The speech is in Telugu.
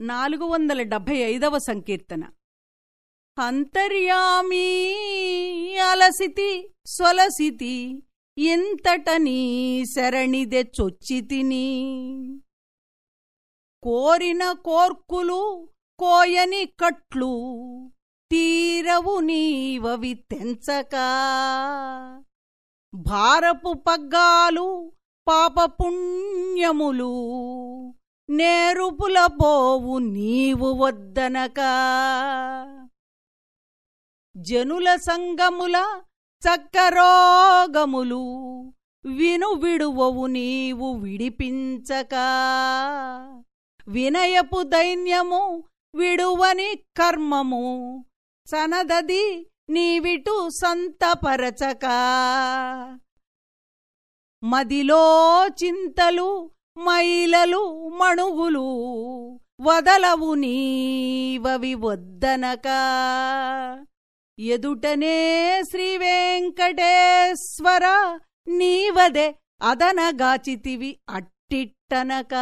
నాలుగు వందల డెబ్భై ఐదవ సంకీర్తన. అంతర్యామీ అలసితి సొలసితి ఇంతట నీ శరణిదె చొచ్చితిని. కోరిన కోర్కులు కోయని కట్లు తీరవు నీవవి తెంచక. భారపు పగ్గాలు పాపపుణ్యములు నేరుపుల పోవు నీవు వద్దనక. జనుల సంగముల చక్కరోగములు విను విడువవు నీవు విడిపించక. వినయపు దైన్యము విడువని కర్మము సనదది నీవిటు సంతపరచక. మదిలో చింతలు మైలలు మణుగులు వదలవు నీవవి వద్దనక. ఎదుటనే శ్రీవేంకటేశ్వర నీవదే అదనగాచితివి అట్టిట్టనక.